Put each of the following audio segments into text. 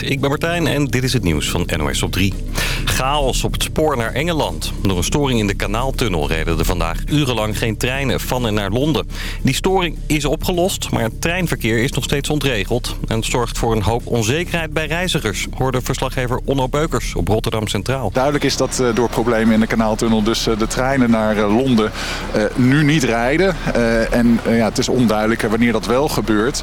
Ik ben Martijn en dit is het nieuws van NOS op 3. Chaos op het spoor naar Engeland. Door een storing in de kanaaltunnel reden er vandaag urenlang geen treinen van en naar Londen. Die storing is opgelost, maar het treinverkeer is nog steeds ontregeld. En het zorgt voor een hoop onzekerheid bij reizigers, hoorde verslaggever Onno Beukers op Rotterdam Centraal. Duidelijk is dat eh, door problemen in de kanaaltunnel dus eh, de treinen naar eh, Londen nu niet rijden. En ja, het is onduidelijk wanneer dat wel gebeurt.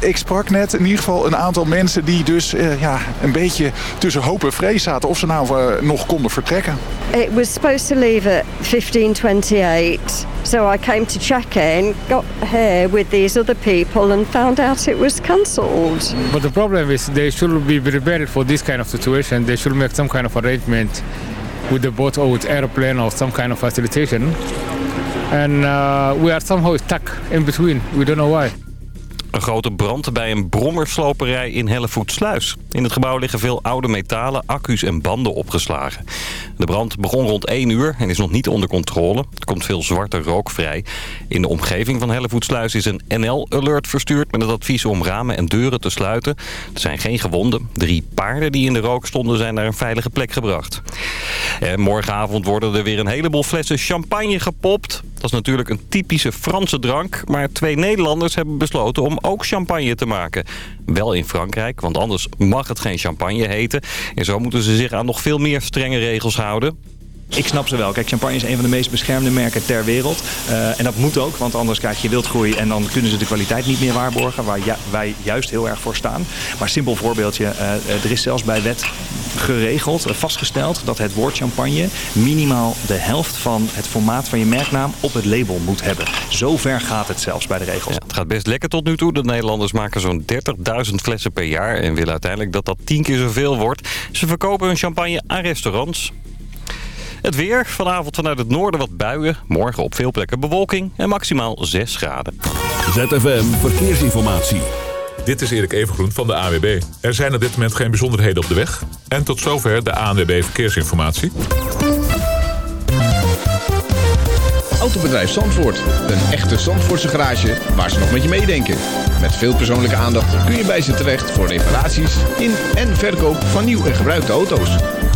Ik sprak net in ieder geval een aantal mensen die dus ja, een beetje tussen hoop en vrees zaten of ze nou nog konden vertrekken. It was supposed to leave at 1528. So I came to check in, got here with these other people and found out it was cancelled. But the problem is they should be prepared for this kind of situation. They should make some kind of arrangement with the boat or with airplane or some kind of facilitation. And uh, we are somehow stuck in between. We don't know why. Een grote brand bij een brommersloperij in Hellevoetsluis. In het gebouw liggen veel oude metalen, accu's en banden opgeslagen. De brand begon rond 1 uur en is nog niet onder controle. Er komt veel zwarte rook vrij. In de omgeving van Hellevoetsluis is een NL-alert verstuurd... met het advies om ramen en deuren te sluiten. Er zijn geen gewonden. Drie paarden die in de rook stonden zijn naar een veilige plek gebracht. En morgenavond worden er weer een heleboel flessen champagne gepopt. Dat is natuurlijk een typische Franse drank. Maar twee Nederlanders hebben besloten om ook champagne te maken. Wel in Frankrijk, want anders mag het geen champagne heten. En zo moeten ze zich aan nog veel meer strenge regels houden. Ik snap ze wel. Kijk, champagne is een van de meest beschermde merken ter wereld. Uh, en dat moet ook, want anders krijg je wildgroei en dan kunnen ze de kwaliteit niet meer waarborgen. Waar wij juist heel erg voor staan. Maar simpel voorbeeldje, uh, er is zelfs bij wet geregeld, uh, vastgesteld dat het woord champagne minimaal de helft van het formaat van je merknaam op het label moet hebben. Zo ver gaat het zelfs bij de regels. Ja, het gaat best lekker tot nu toe. De Nederlanders maken zo'n 30.000 flessen per jaar en willen uiteindelijk dat dat 10 keer zoveel wordt. Ze verkopen hun champagne aan restaurants. Het weer. Vanavond vanuit het noorden wat buien. Morgen op veel plekken bewolking en maximaal 6 graden. ZFM Verkeersinformatie. Dit is Erik Evengroen van de AWB. Er zijn op dit moment geen bijzonderheden op de weg. En tot zover de ANWB Verkeersinformatie. Autobedrijf Zandvoort. Een echte Zandvoortse garage waar ze nog met je meedenken. Met veel persoonlijke aandacht kun je bij ze terecht voor reparaties in en verkoop van nieuw en gebruikte auto's.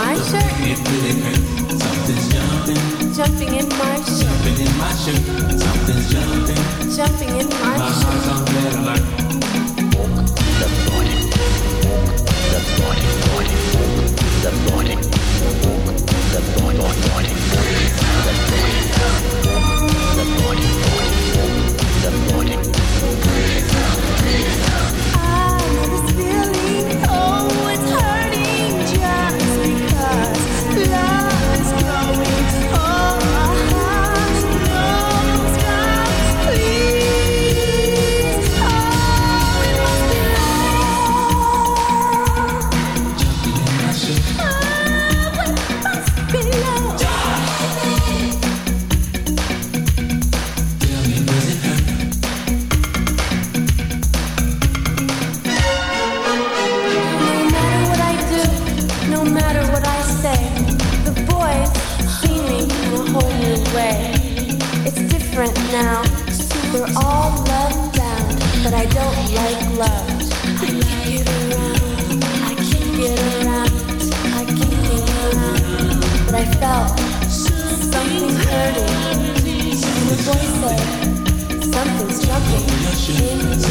my shirt. It really hurts. Something's jumping. Jumping in my shirt. Jumping in my shirt. Something's jumping. Jumping in my, my shirt. My heart's on red alert. Walk the body. Walk the body. Body. Walk the body. Walk the body. Body. Body. The body. Walk the body. Body. Walk the body. Breathe out. Breathe out. Thank you.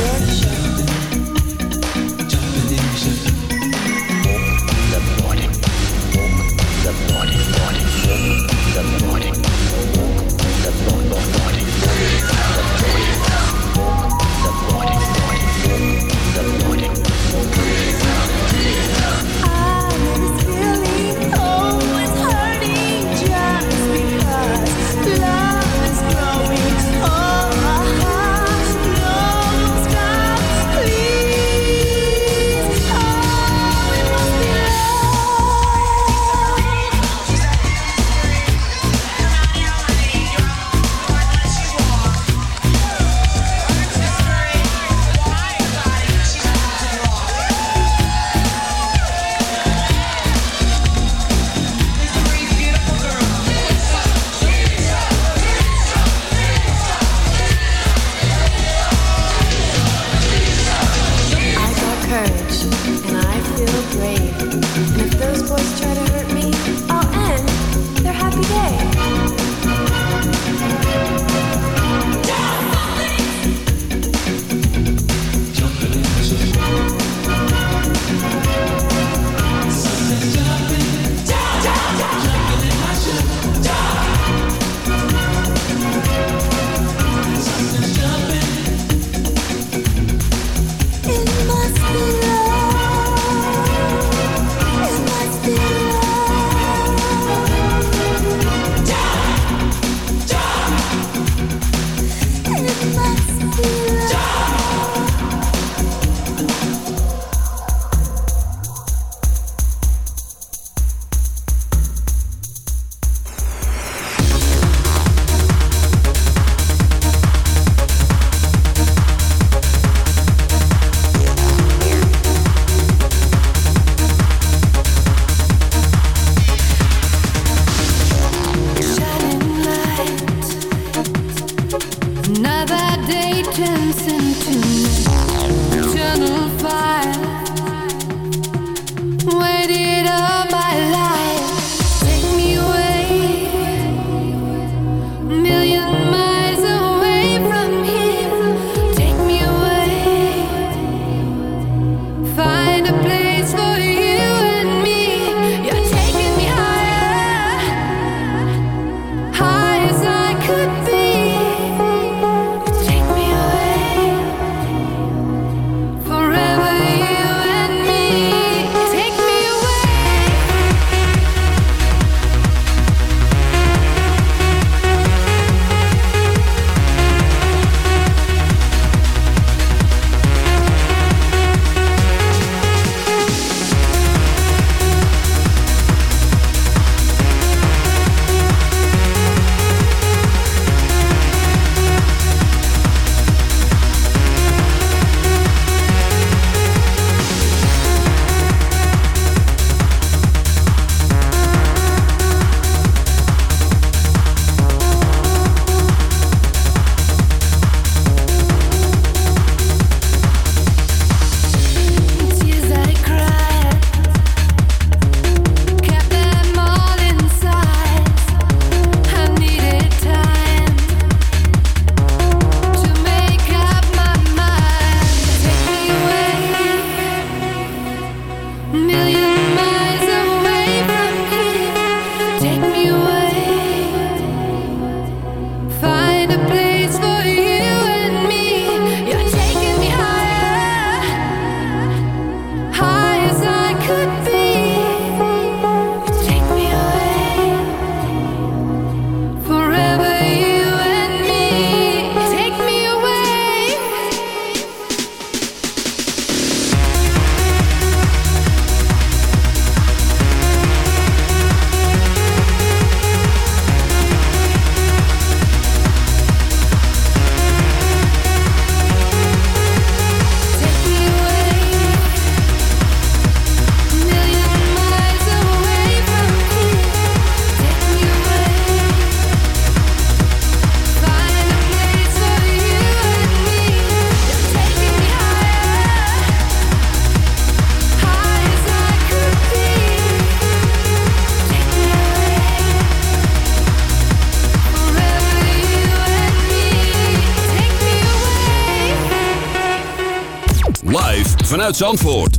Zandvoort.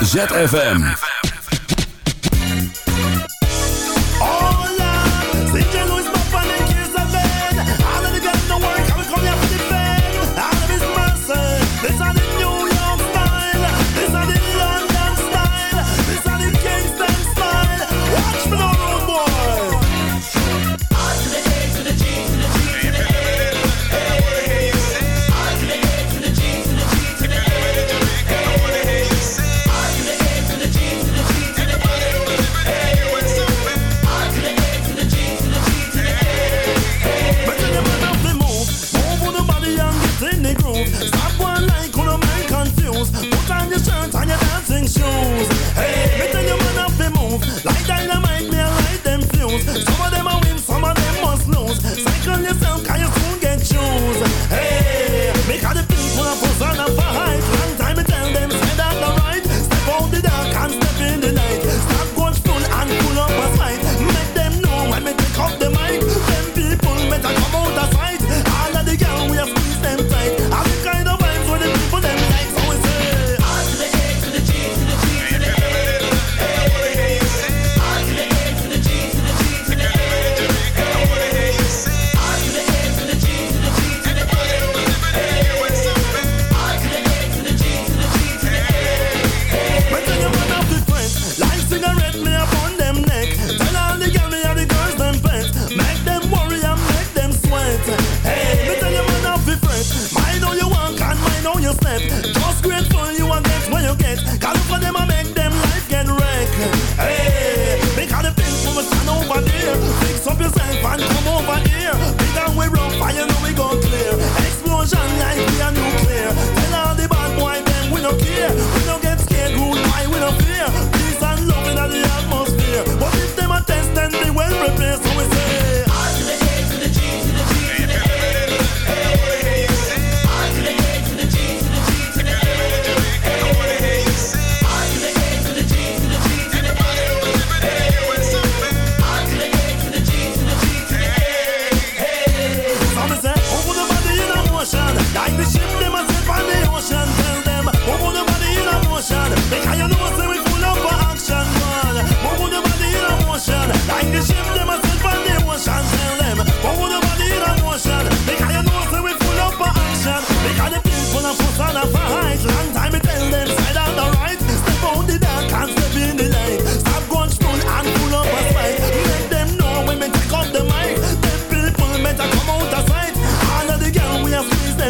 ZFM.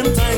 Don't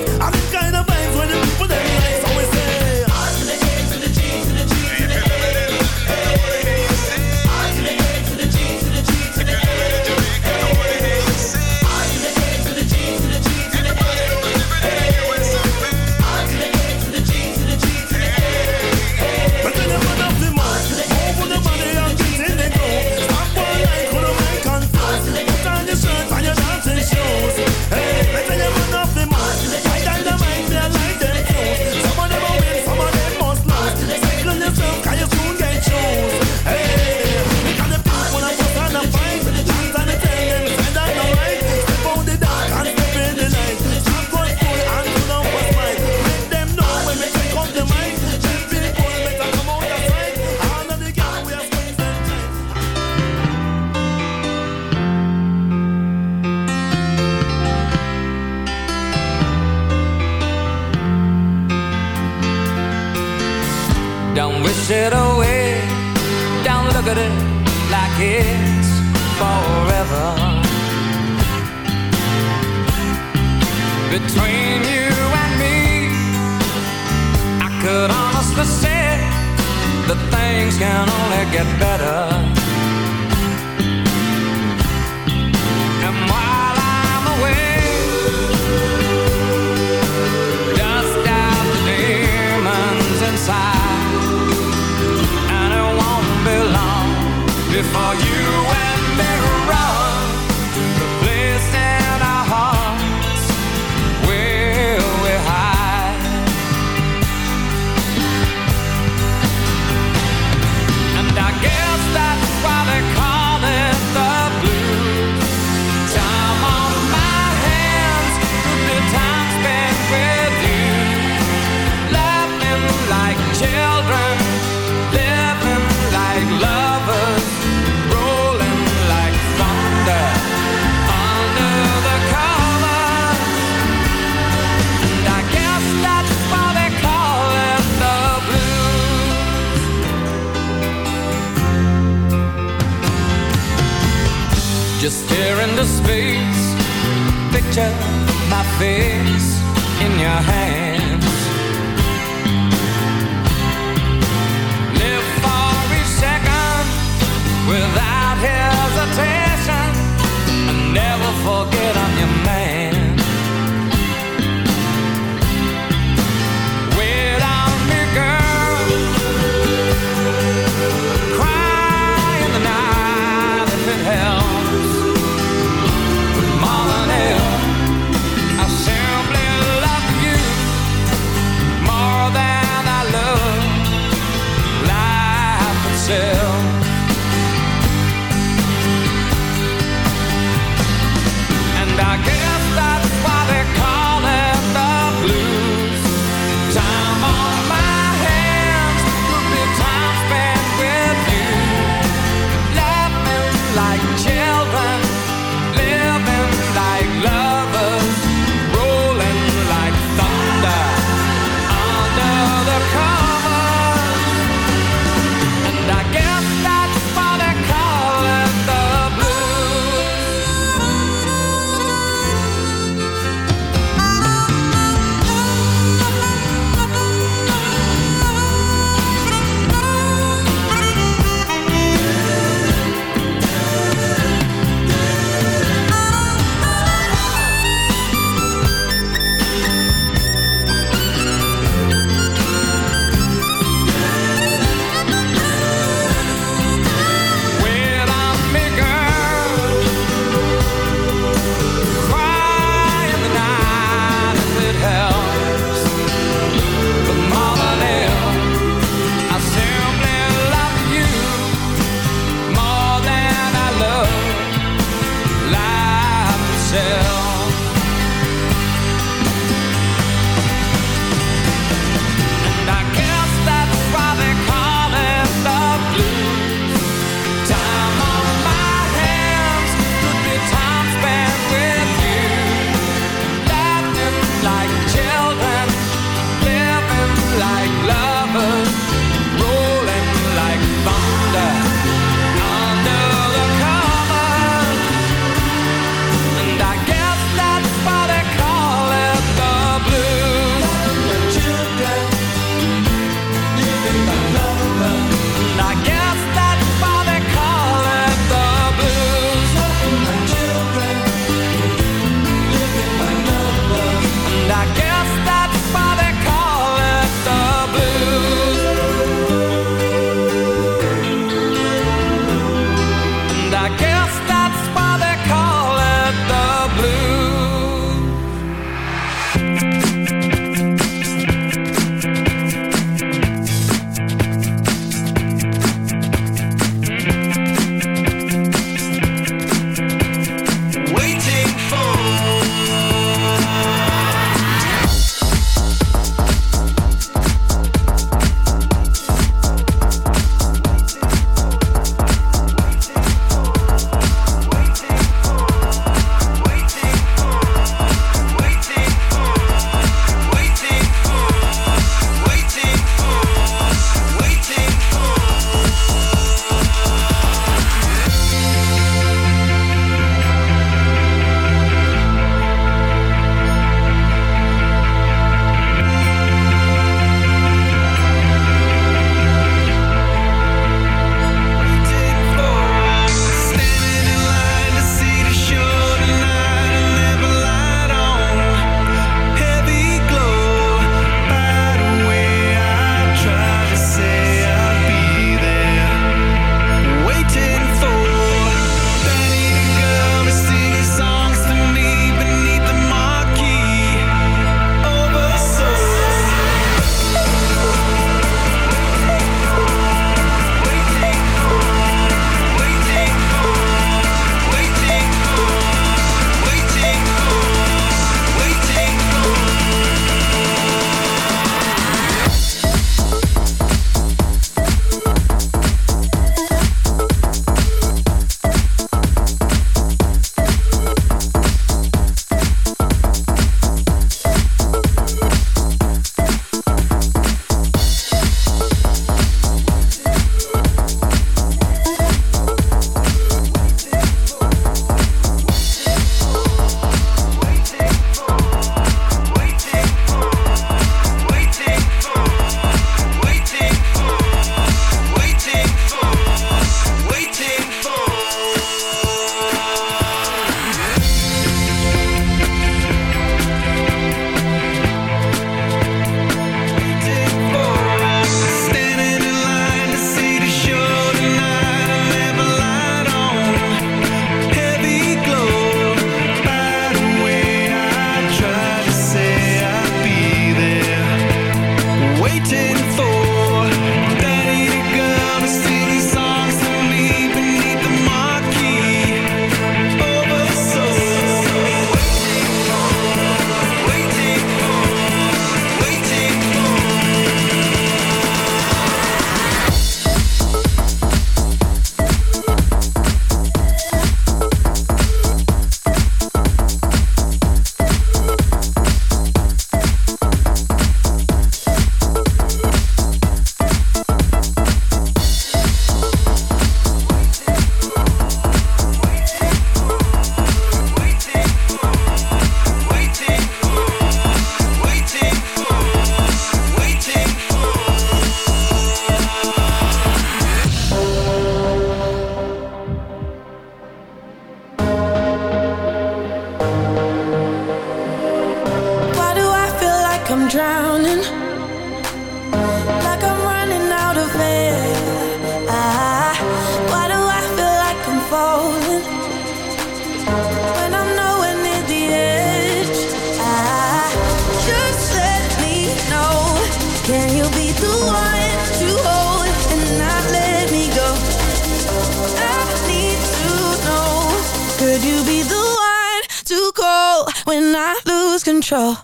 You be the one to call when I lose control?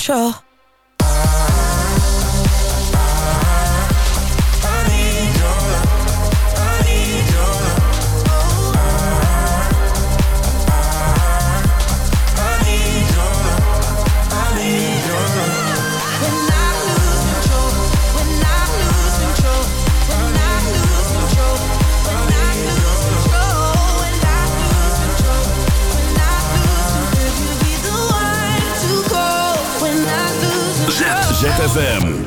Control? ZFM.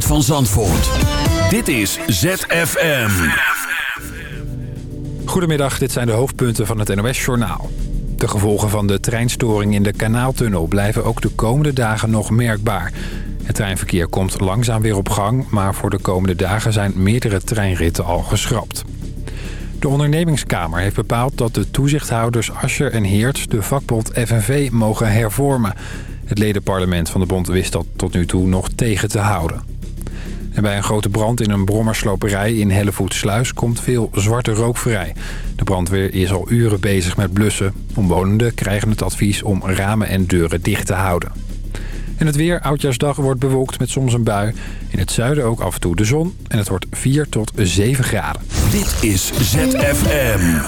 Van Zandvoort. Dit is ZFM. Goedemiddag, dit zijn de hoofdpunten van het NOS-journaal. De gevolgen van de treinstoring in de kanaaltunnel blijven ook de komende dagen nog merkbaar. Het treinverkeer komt langzaam weer op gang, maar voor de komende dagen zijn meerdere treinritten al geschrapt. De ondernemingskamer heeft bepaald dat de toezichthouders Ascher en Heert de vakbond FNV mogen hervormen. Het ledenparlement van de bond wist dat tot nu toe nog tegen te houden. En bij een grote brand in een brommersloperij in Hellevoetsluis komt veel zwarte rook vrij. De brandweer is al uren bezig met blussen. Omwonenden krijgen het advies om ramen en deuren dicht te houden. En het weer, oudjaarsdag, wordt bewolkt met soms een bui. In het zuiden ook af en toe de zon. En het wordt 4 tot 7 graden. Dit is ZFM.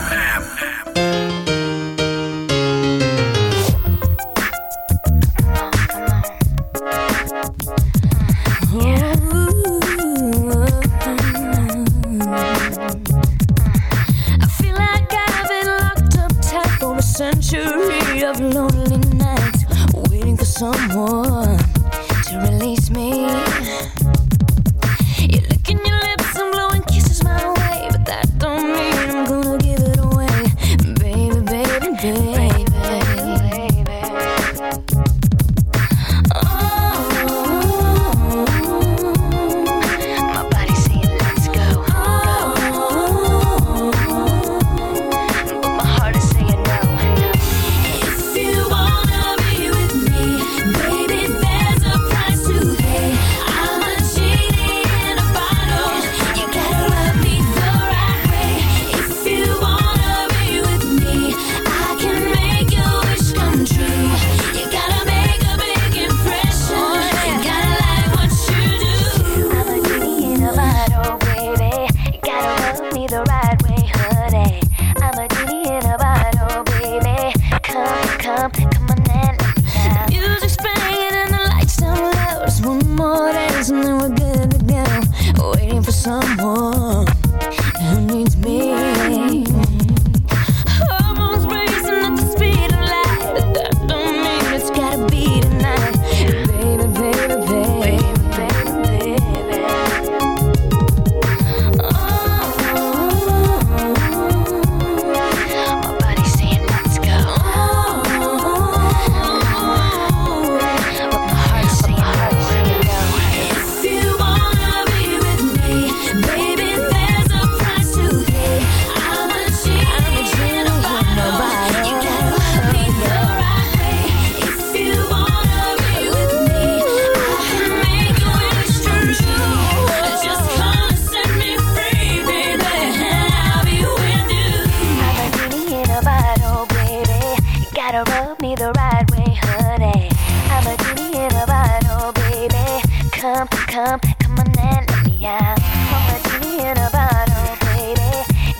And let me. I'm a genie in a bottle, baby.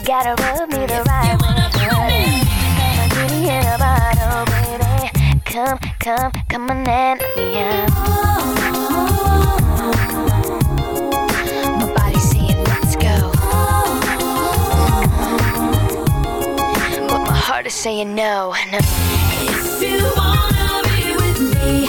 Gotta rub me the right way, honey. I'm a genie in a bottle, baby. Come, come, come on and me. My body's saying let's go. But my heart is saying no, no. If you wanna be with me,